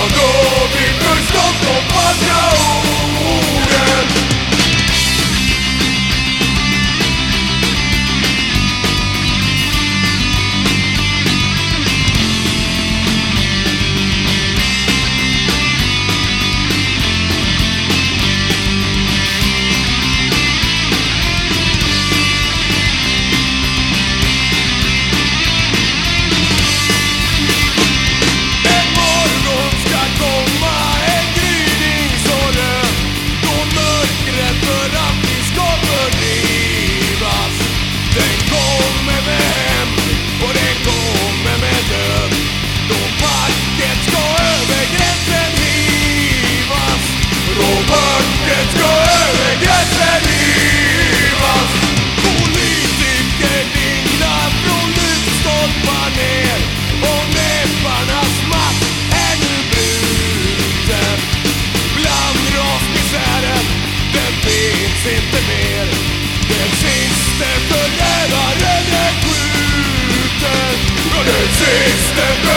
I'll go. Förrädaren är skjuten. Och den siste